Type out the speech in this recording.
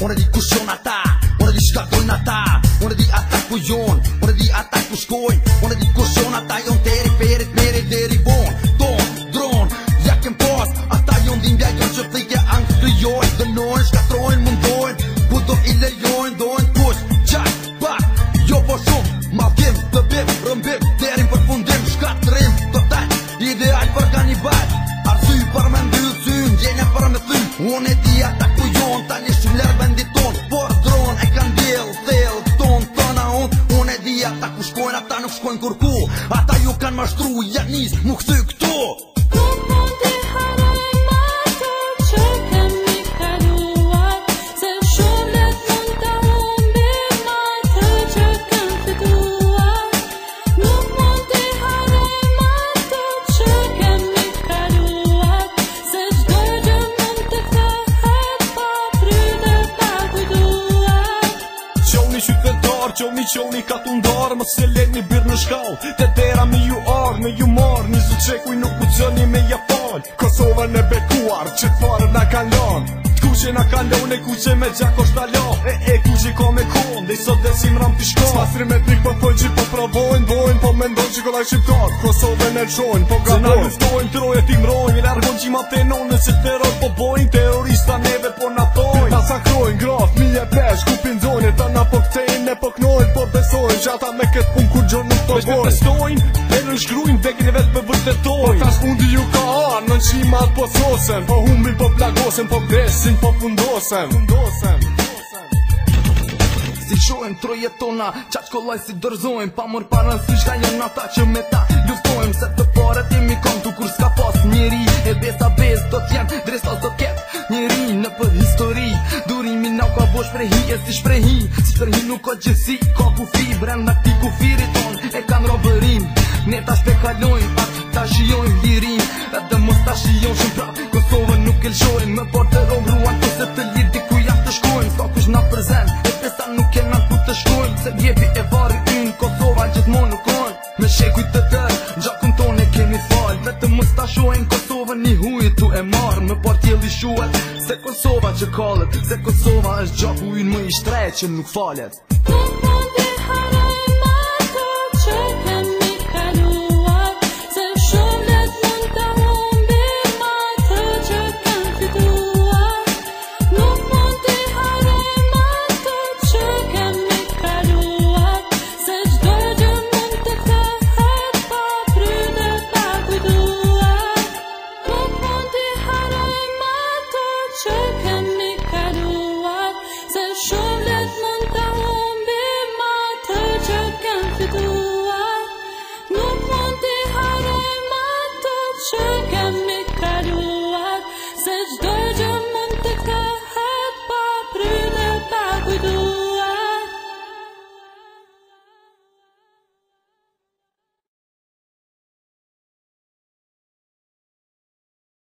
Onedikusyon ata, onediskaltoin ata, onedi attaku joon, onedi attaku skoin, onedikusyon ata jon ata ku shkojnë, ata nuk shkojnë kur ku Ata ju kanë mashtru, janis, mu këthy këtu qoni ka të ndarë Më se let një birë në shkallë Të dera mi ju arë, me ju marë Një zë qekuj nuk u qëni me ja falë Kosova në bekuar, që të farë në kalonë Të Kuqe në kalonë, e kuqe me gjak është në e E e i ka me konë, dhe i sot dhe si më ramë të shko Sma sri me pikë po pëllë që po provojnë Vojnë po me ndonë që këllaj shqiptarë Kosove në qojnë, po gabojnë Se në luftojnë, trojët i mrojnë në gjata me këtë pun kur gjonë nuk përgojnë Me shme pestojnë, e në nëshgrujnë, dhe kine vetë për vërtetojnë Po tas fundi ju ka arë, në në po thosem Po humil, po plagosën, po presin po fundosën Fundosem Si shohen trojetona, tona, qa qkollaj si dërzojnë Pa mërë parën, si shka janë ata që me ta Po për e si shpre Si për nuk o gjithsi Ka ku fi brend ti ku ton E kanë robërim Ne ta shpekalojnë, Pak ta shiojnë lirim Edhe mos ta shiojnë shumë prap Kosovë nuk e Më por të omruan se të lirë di ku të shkojnë Sa kush na përzen E të sa nuk e na ku të shkojnë Se bjepi e vari un Kosovë a nuk on Me shekuj të tër Gjakun ton e kemi fal Vetë mos ta shojn Kosovë një hujë tu e marrë Me por tjeli shuat Kosova që kalët Se Kosova është gjahu i në më i shtrejt që nuk falet Kosova